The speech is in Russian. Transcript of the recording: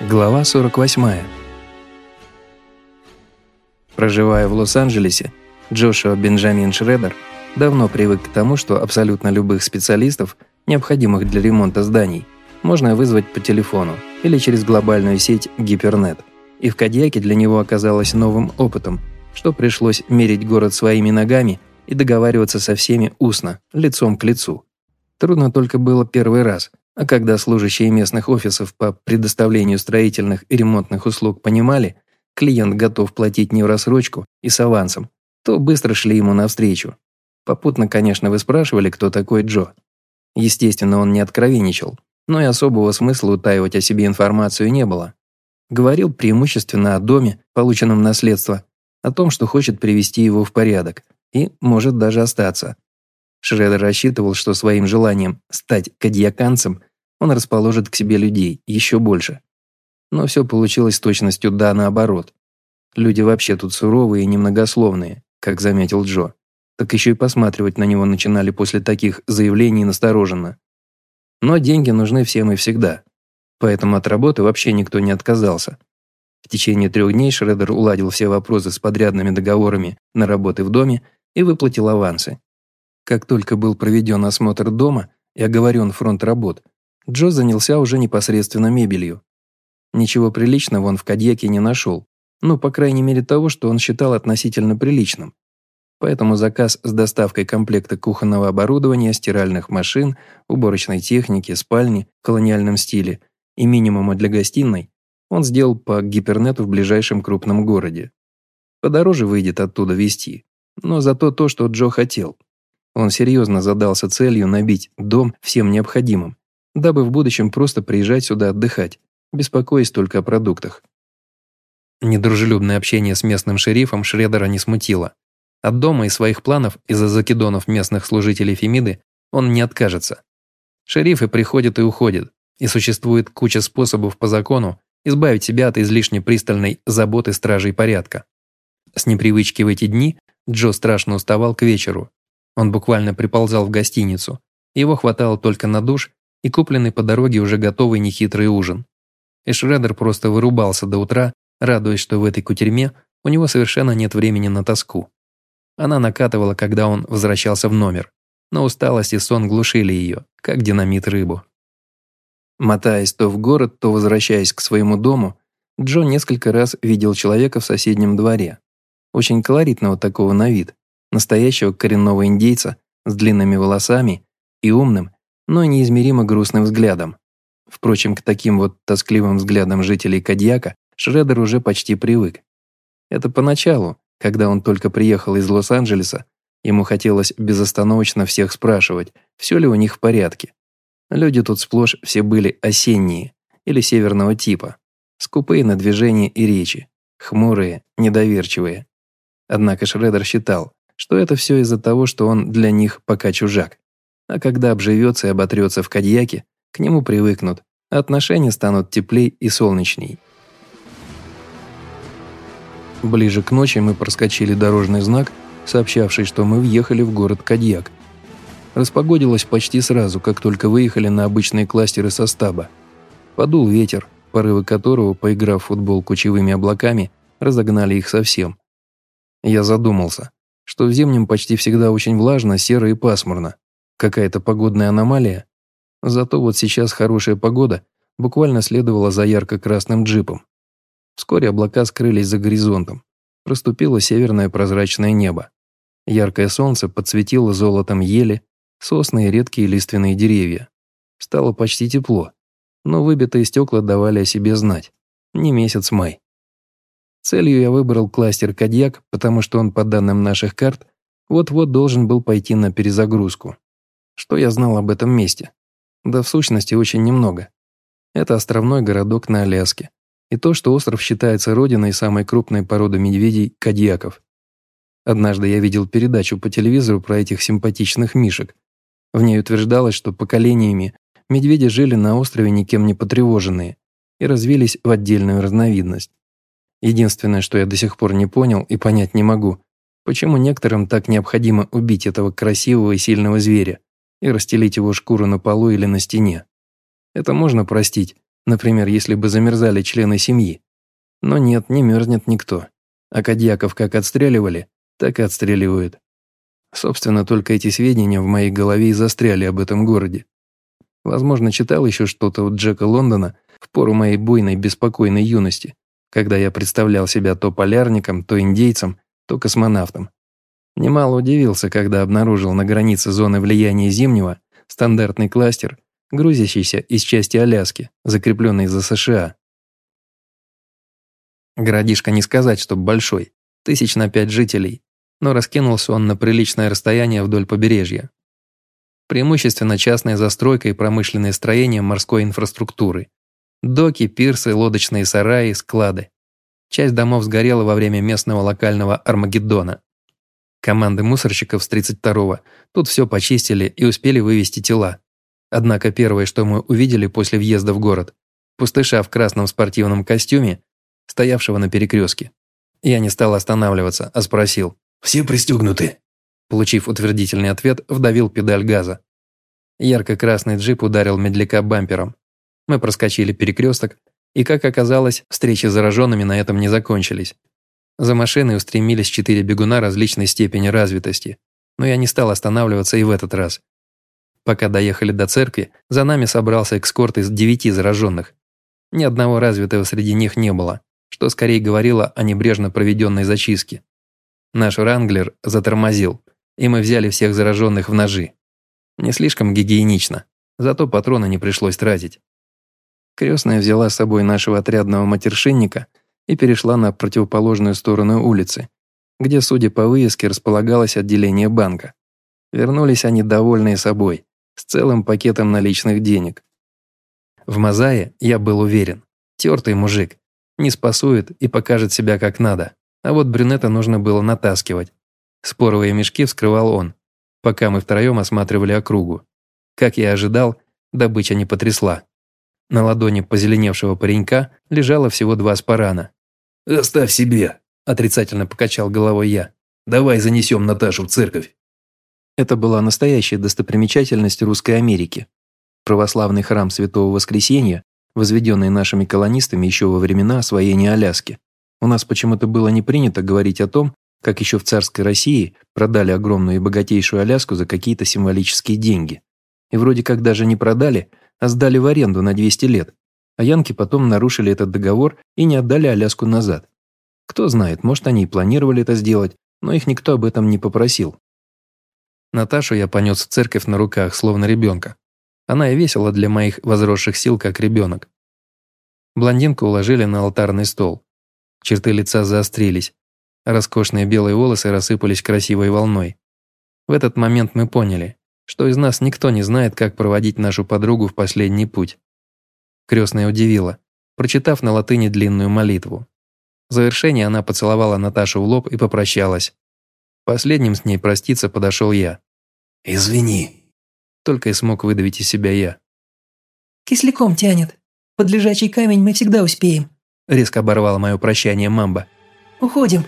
Глава 48. Проживая в Лос-Анджелесе, Джошуа Бенджамин Шредер давно привык к тому, что абсолютно любых специалистов, необходимых для ремонта зданий, можно вызвать по телефону или через глобальную сеть Гипернет. И в Кадьяке для него оказалось новым опытом, что пришлось мерить город своими ногами и договариваться со всеми устно, лицом к лицу. Трудно только было первый раз, а когда служащие местных офисов по предоставлению строительных и ремонтных услуг понимали, клиент готов платить не в рассрочку и с авансом, то быстро шли ему навстречу. Попутно, конечно, вы спрашивали, кто такой Джо. Естественно, он не откровенничал, но и особого смысла утаивать о себе информацию не было. Говорил преимущественно о доме, полученном наследство, о том, что хочет привести его в порядок и может даже остаться. Шредер рассчитывал, что своим желанием стать кадьяканцем он расположит к себе людей еще больше. Но все получилось с точностью да наоборот. Люди вообще тут суровые и немногословные, как заметил Джо. Так еще и посматривать на него начинали после таких заявлений настороженно. Но деньги нужны всем и всегда. Поэтому от работы вообще никто не отказался. В течение трех дней Шредер уладил все вопросы с подрядными договорами на работы в доме и выплатил авансы. Как только был проведен осмотр дома и оговорен фронт работ, Джо занялся уже непосредственно мебелью. Ничего приличного он в Кадьяке не нашел, ну, по крайней мере того, что он считал относительно приличным. Поэтому заказ с доставкой комплекта кухонного оборудования, стиральных машин, уборочной техники, спальни в колониальном стиле и минимума для гостиной он сделал по гипернету в ближайшем крупном городе. Подороже выйдет оттуда везти, но зато то, что Джо хотел. Он серьезно задался целью набить дом всем необходимым, дабы в будущем просто приезжать сюда отдыхать, беспокоясь только о продуктах. Недружелюбное общение с местным шерифом Шредера не смутило. От дома и своих планов из-за закидонов местных служителей Фемиды он не откажется. Шерифы приходят и уходят, и существует куча способов по закону избавить себя от излишне пристальной заботы стражей порядка. С непривычки в эти дни Джо страшно уставал к вечеру он буквально приползал в гостиницу. Его хватало только на душ и купленный по дороге уже готовый нехитрый ужин. И Шредер просто вырубался до утра, радуясь, что в этой кутерьме у него совершенно нет времени на тоску. Она накатывала, когда он возвращался в номер, но усталость и сон глушили ее, как динамит рыбу. Мотаясь то в город, то возвращаясь к своему дому, Джо несколько раз видел человека в соседнем дворе. Очень колоритного такого на вид, настоящего коренного индейца с длинными волосами и умным, но неизмеримо грустным взглядом. Впрочем, к таким вот тоскливым взглядам жителей Кадьяка Шредер уже почти привык. Это поначалу, когда он только приехал из Лос-Анджелеса, ему хотелось безостановочно всех спрашивать, все ли у них в порядке. Люди тут сплошь все были осенние или северного типа, скупые на движение и речи, хмурые, недоверчивые. Однако Шредер считал, что это все из-за того, что он для них пока чужак. А когда обживется и оботрется в Кадьяке, к нему привыкнут, отношения станут теплей и солнечней. Ближе к ночи мы проскочили дорожный знак, сообщавший, что мы въехали в город Кадьяк. Распогодилось почти сразу, как только выехали на обычные кластеры со стаба. Подул ветер, порывы которого, поиграв в футбол кучевыми облаками, разогнали их совсем. Я задумался что в зимнем почти всегда очень влажно, серо и пасмурно. Какая-то погодная аномалия. Зато вот сейчас хорошая погода буквально следовала за ярко-красным джипом. Вскоре облака скрылись за горизонтом. Проступило северное прозрачное небо. Яркое солнце подсветило золотом ели, сосны и редкие лиственные деревья. Стало почти тепло, но выбитые стекла давали о себе знать. Не месяц май. Целью я выбрал кластер «Кадьяк», потому что он, по данным наших карт, вот-вот должен был пойти на перезагрузку. Что я знал об этом месте? Да в сущности очень немного. Это островной городок на Аляске. И то, что остров считается родиной самой крупной породы медведей – кадьяков. Однажды я видел передачу по телевизору про этих симпатичных мишек. В ней утверждалось, что поколениями медведи жили на острове никем не потревоженные и развились в отдельную разновидность. Единственное, что я до сих пор не понял и понять не могу, почему некоторым так необходимо убить этого красивого и сильного зверя и расстелить его шкуру на полу или на стене. Это можно простить, Например, если бы замерзали члены семьи. Но нет, не мерзнет никто. А Кадьяков как отстреливали, так и отстреливают. Собственно, только эти сведения в моей голове и застряли об этом городе. Возможно, читал еще что-то у Джека Лондона в пору моей буйной, беспокойной юности, когда я представлял себя то полярником, то индейцем, то космонавтом. Немало удивился, когда обнаружил на границе зоны влияния Зимнего стандартный кластер, грузящийся из части Аляски, закрепленный за США. Городишко не сказать, чтоб большой, тысяч на пять жителей, но раскинулся он на приличное расстояние вдоль побережья. Преимущественно частная застройка и промышленное строение морской инфраструктуры. Доки, пирсы, лодочные сараи, склады. Часть домов сгорела во время местного локального Армагеддона. Команды мусорщиков с 32-го тут все почистили и успели вывести тела. Однако первое, что мы увидели после въезда в город, пустыша в красном спортивном костюме, стоявшего на перекрестке. Я не стал останавливаться, а спросил. «Все пристегнуты?» Получив утвердительный ответ, вдавил педаль газа. Ярко-красный джип ударил медляка бампером. Мы проскочили перекресток, и, как оказалось, встречи с зараженными на этом не закончились. За машиной устремились четыре бегуна различной степени развитости, но я не стал останавливаться и в этот раз. Пока доехали до церкви, за нами собрался экскорт из девяти зараженных. Ни одного развитого среди них не было, что скорее говорило о небрежно проведенной зачистке. Наш ранглер затормозил, и мы взяли всех зараженных в ножи. Не слишком гигиенично, зато патроны не пришлось тратить. Крестная взяла с собой нашего отрядного матершинника и перешла на противоположную сторону улицы, где, судя по вывеске, располагалось отделение банка. Вернулись они довольные собой, с целым пакетом наличных денег. В Мазае я был уверен, тертый мужик, не спасует и покажет себя как надо, а вот брюнета нужно было натаскивать, Споровые мешки вскрывал он, пока мы втроем осматривали округу. Как я ожидал, добыча не потрясла. На ладони позеленевшего паренька лежало всего два спарана. «Оставь себе», – отрицательно покачал головой я. «Давай занесем Наташу в церковь». Это была настоящая достопримечательность Русской Америки. Православный храм Святого Воскресения, возведенный нашими колонистами еще во времена освоения Аляски. У нас почему-то было не принято говорить о том, как еще в царской России продали огромную и богатейшую Аляску за какие-то символические деньги. И вроде как даже не продали, а сдали в аренду на 200 лет. А янки потом нарушили этот договор и не отдали Аляску назад. Кто знает, может они и планировали это сделать, но их никто об этом не попросил. Наташу я понес в церковь на руках, словно ребенка. Она и весила для моих возросших сил, как ребенок. Блондинку уложили на алтарный стол. Черты лица заострились, Роскошные белые волосы рассыпались красивой волной. В этот момент мы поняли, что из нас никто не знает, как проводить нашу подругу в последний путь. Крестная удивила, прочитав на латыни длинную молитву. В завершение она поцеловала Наташу в лоб и попрощалась. Последним с ней проститься подошел я. «Извини», – только и смог выдавить из себя я. «Кисляком тянет. Под лежачий камень мы всегда успеем», – резко оборвала мое прощание мамба. «Уходим».